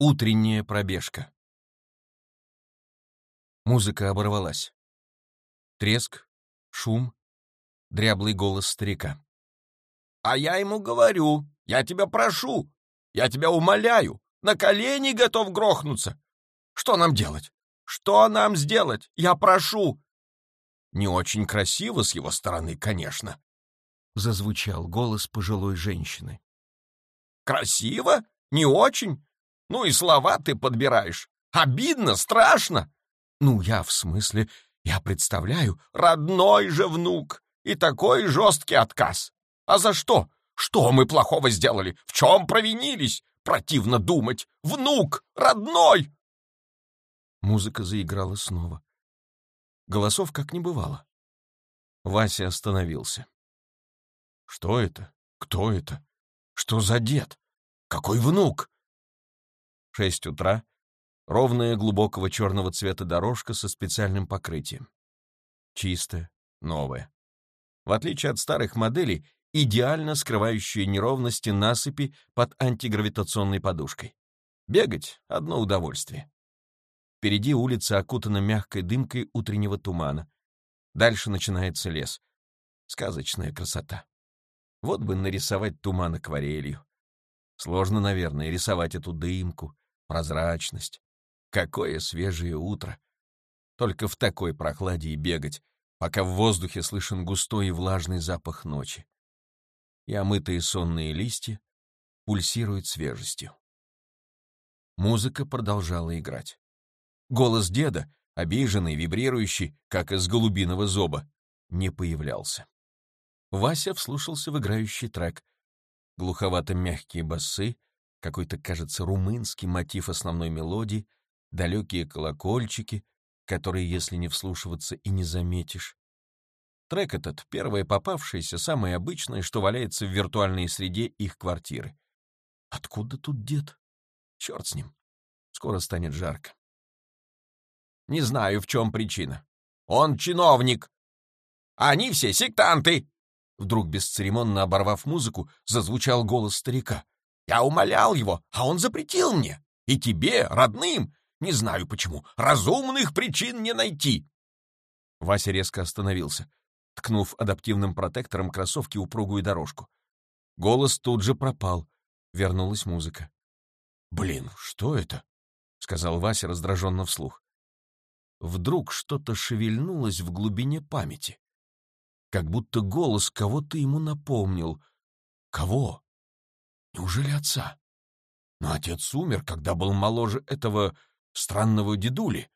Утренняя пробежка. Музыка оборвалась. Треск, шум, дряблый голос старика. «А я ему говорю, я тебя прошу, я тебя умоляю, на колени готов грохнуться. Что нам делать? Что нам сделать? Я прошу!» Не очень красиво с его стороны, конечно. Зазвучал голос пожилой женщины. «Красиво? Не очень? Ну и слова ты подбираешь. Обидно, страшно. Ну, я в смысле, я представляю, родной же внук. И такой жесткий отказ. А за что? Что мы плохого сделали? В чем провинились? Противно думать. Внук! Родной! Музыка заиграла снова. Голосов как не бывало. Вася остановился. Что это? Кто это? Что за дед? Какой внук? Шесть утра, ровная глубокого черного цвета дорожка со специальным покрытием. Чистая, новая. В отличие от старых моделей, идеально скрывающие неровности насыпи под антигравитационной подушкой. Бегать — одно удовольствие. Впереди улица окутана мягкой дымкой утреннего тумана. Дальше начинается лес. Сказочная красота. Вот бы нарисовать туман акварелью. Сложно, наверное, рисовать эту дымку, прозрачность. Какое свежее утро! Только в такой прохладе и бегать, пока в воздухе слышен густой и влажный запах ночи. И омытые сонные листья пульсируют свежестью. Музыка продолжала играть. Голос деда, обиженный, вибрирующий, как из голубиного зоба, не появлялся. Вася вслушался в играющий трек. Глуховато-мягкие басы, какой-то, кажется, румынский мотив основной мелодии, далекие колокольчики, которые, если не вслушиваться, и не заметишь. Трек этот — первое попавшееся, самое обычное, что валяется в виртуальной среде их квартиры. Откуда тут дед? Черт с ним. Скоро станет жарко. Не знаю, в чем причина. Он чиновник. Они все сектанты. Вдруг, бесцеремонно оборвав музыку, зазвучал голос старика. Я умолял его, а он запретил мне. И тебе, родным, не знаю почему, разумных причин не найти. Вася резко остановился, ткнув адаптивным протектором кроссовки упругую дорожку. Голос тут же пропал. Вернулась музыка. «Блин, что это?» — сказал Вася раздраженно вслух. Вдруг что-то шевельнулось в глубине памяти. Как будто голос кого-то ему напомнил. Кого? Неужели отца? Но отец умер, когда был моложе этого странного дедули.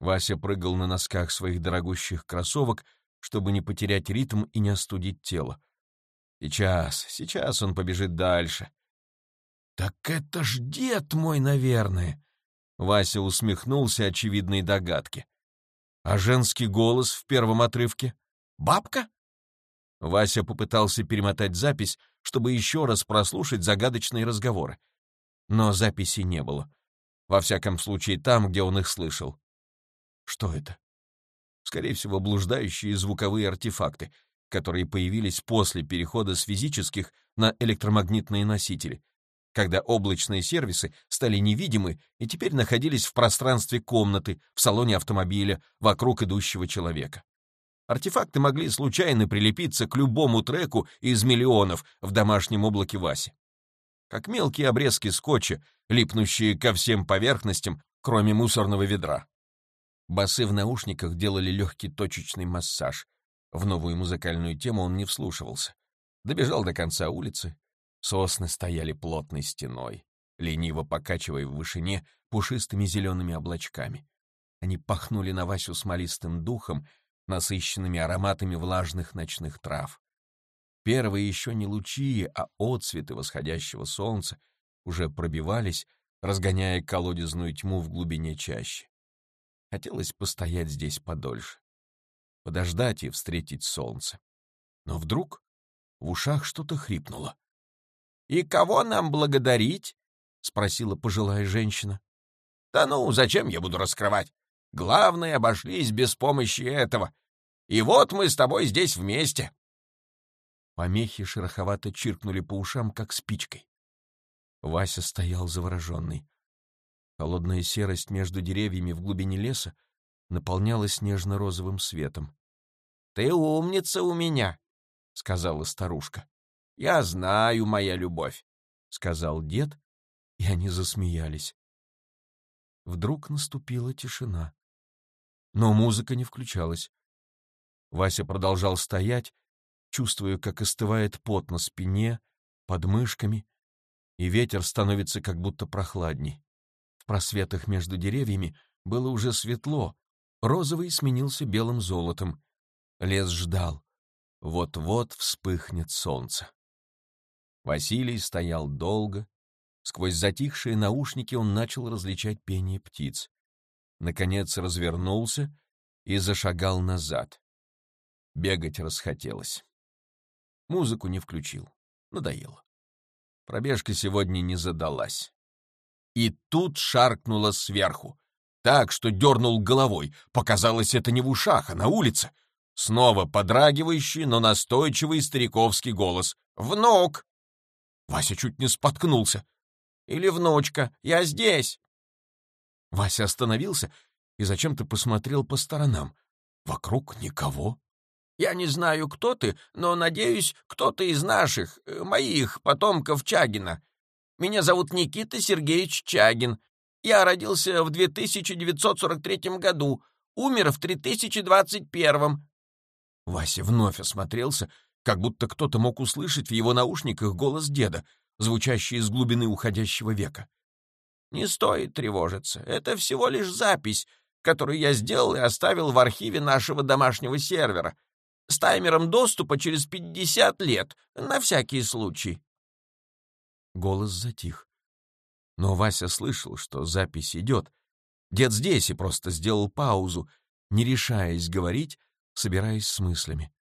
Вася прыгал на носках своих дорогущих кроссовок, чтобы не потерять ритм и не остудить тело. Сейчас, сейчас он побежит дальше. «Так это ж дед мой, наверное!» Вася усмехнулся очевидной догадке. А женский голос в первом отрывке? «Бабка?» Вася попытался перемотать запись, чтобы еще раз прослушать загадочные разговоры. Но записи не было. Во всяком случае, там, где он их слышал. Что это? Скорее всего, блуждающие звуковые артефакты, которые появились после перехода с физических на электромагнитные носители, когда облачные сервисы стали невидимы и теперь находились в пространстве комнаты, в салоне автомобиля, вокруг идущего человека. Артефакты могли случайно прилепиться к любому треку из миллионов в домашнем облаке Васи. Как мелкие обрезки скотча, липнущие ко всем поверхностям, кроме мусорного ведра. Басы в наушниках делали легкий точечный массаж. В новую музыкальную тему он не вслушивался. Добежал до конца улицы. Сосны стояли плотной стеной, лениво покачивая в вышине пушистыми зелеными облачками. Они пахнули на Васю смолистым духом, насыщенными ароматами влажных ночных трав. Первые еще не лучи, а отцветы восходящего солнца уже пробивались, разгоняя колодезную тьму в глубине чащи. Хотелось постоять здесь подольше, подождать и встретить солнце. Но вдруг в ушах что-то хрипнуло. «И кого нам благодарить?» — спросила пожилая женщина. «Да ну, зачем я буду раскрывать? Главное, обошлись без помощи этого. И вот мы с тобой здесь вместе. Помехи шероховато чиркнули по ушам, как спичкой. Вася стоял завороженный. Холодная серость между деревьями в глубине леса наполнялась нежно-розовым светом. — Ты умница у меня, — сказала старушка. — Я знаю, моя любовь, — сказал дед, и они засмеялись. Вдруг наступила тишина. Но музыка не включалась. Вася продолжал стоять, чувствуя, как остывает пот на спине, под мышками, и ветер становится как будто прохладней. В просветах между деревьями было уже светло, розовый сменился белым золотом. Лес ждал. Вот-вот вспыхнет солнце. Василий стоял долго. Сквозь затихшие наушники он начал различать пение птиц. Наконец развернулся и зашагал назад. Бегать расхотелось. Музыку не включил. Надоело. Пробежка сегодня не задалась. И тут шаркнуло сверху. Так, что дернул головой. Показалось, это не в ушах, а на улице. Снова подрагивающий, но настойчивый стариковский голос. «Внук!» Вася чуть не споткнулся. «Или внучка, я здесь!» Вася остановился и зачем-то посмотрел по сторонам. Вокруг никого. Я не знаю, кто ты, но, надеюсь, кто-то из наших, э, моих потомков Чагина. Меня зовут Никита Сергеевич Чагин. Я родился в 2943 году, умер в 3021. Вася вновь осмотрелся, как будто кто-то мог услышать в его наушниках голос деда, звучащий из глубины уходящего века. «Не стоит тревожиться. Это всего лишь запись, которую я сделал и оставил в архиве нашего домашнего сервера с таймером доступа через 50 лет, на всякий случай. Голос затих. Но Вася слышал, что запись идет. Дед здесь и просто сделал паузу, не решаясь говорить, собираясь с мыслями.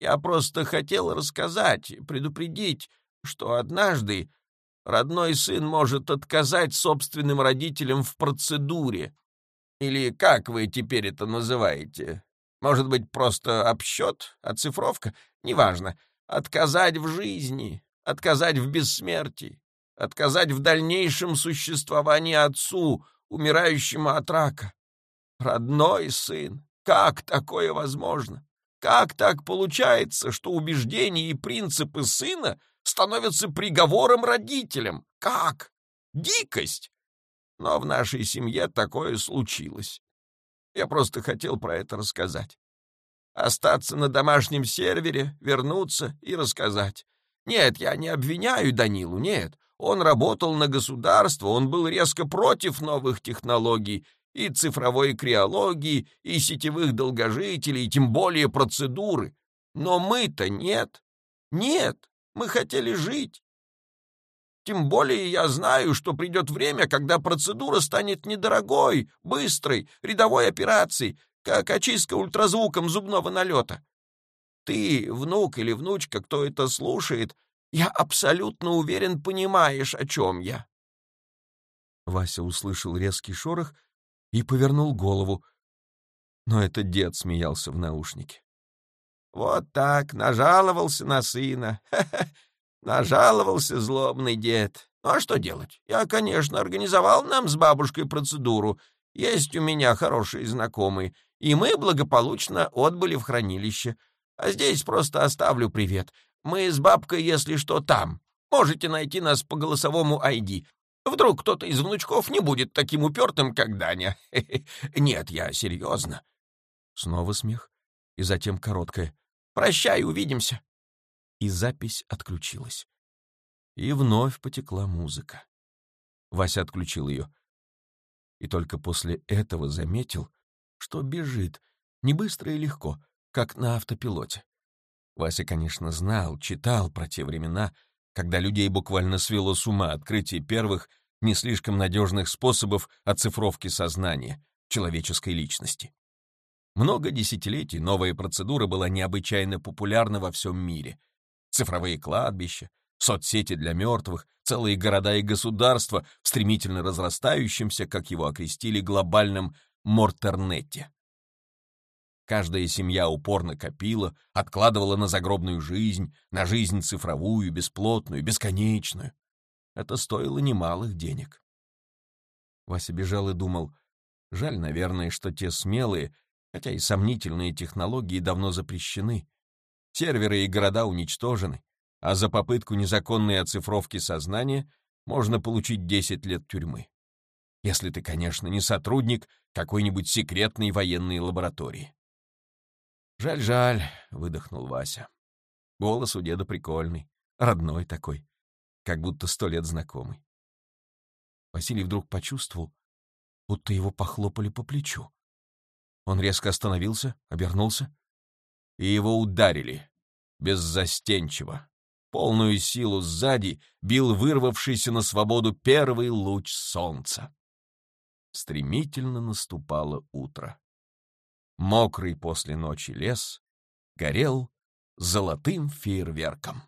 «Я просто хотел рассказать, предупредить, что однажды родной сын может отказать собственным родителям в процедуре. Или как вы теперь это называете? Может быть, просто обсчет, оцифровка? Неважно. Отказать в жизни, отказать в бессмертии, отказать в дальнейшем существовании отцу, умирающему от рака. Родной сын, как такое возможно? Как так получается, что убеждения и принципы сына становятся приговором родителям? Как? Дикость! Но в нашей семье такое случилось. Я просто хотел про это рассказать. Остаться на домашнем сервере, вернуться и рассказать. Нет, я не обвиняю Данилу, нет. Он работал на государство, он был резко против новых технологий и цифровой криологии, и сетевых долгожителей, и тем более процедуры. Но мы-то нет. Нет, мы хотели жить. Тем более я знаю, что придет время, когда процедура станет недорогой, быстрой, рядовой операцией, как очистка ультразвуком зубного налета. Ты, внук или внучка, кто это слушает, я абсолютно уверен, понимаешь, о чем я. Вася услышал резкий шорох и повернул голову. Но это дед смеялся в наушнике. Вот так, нажаловался на сына. Нажаловался злобный дед. Ну а что делать? Я, конечно, организовал нам с бабушкой процедуру. Есть у меня хорошие знакомые, и мы благополучно отбыли в хранилище. А здесь просто оставлю привет. Мы с бабкой, если что, там. Можете найти нас по голосовому ID. Вдруг кто-то из внучков не будет таким упертым, как Даня. Нет, я серьезно. Снова смех, и затем короткое. Прощай, увидимся и запись отключилась. И вновь потекла музыка. Вася отключил ее. И только после этого заметил, что бежит, не быстро и легко, как на автопилоте. Вася, конечно, знал, читал про те времена, когда людей буквально свело с ума открытие первых, не слишком надежных способов оцифровки сознания, человеческой личности. Много десятилетий новая процедура была необычайно популярна во всем мире, цифровые кладбища, соцсети для мертвых, целые города и государства стремительно разрастающемся, как его окрестили, глобальном Мортернете. Каждая семья упорно копила, откладывала на загробную жизнь, на жизнь цифровую, бесплотную, бесконечную. Это стоило немалых денег. Вася бежал и думал, жаль, наверное, что те смелые, хотя и сомнительные технологии давно запрещены. Серверы и города уничтожены, а за попытку незаконной оцифровки сознания можно получить 10 лет тюрьмы. Если ты, конечно, не сотрудник какой-нибудь секретной военной лаборатории. «Жаль-жаль», — выдохнул Вася. Голос у деда прикольный, родной такой, как будто сто лет знакомый. Василий вдруг почувствовал, будто его похлопали по плечу. Он резко остановился, обернулся, и его ударили, беззастенчиво. Полную силу сзади бил вырвавшийся на свободу первый луч солнца. Стремительно наступало утро. Мокрый после ночи лес горел золотым фейерверком.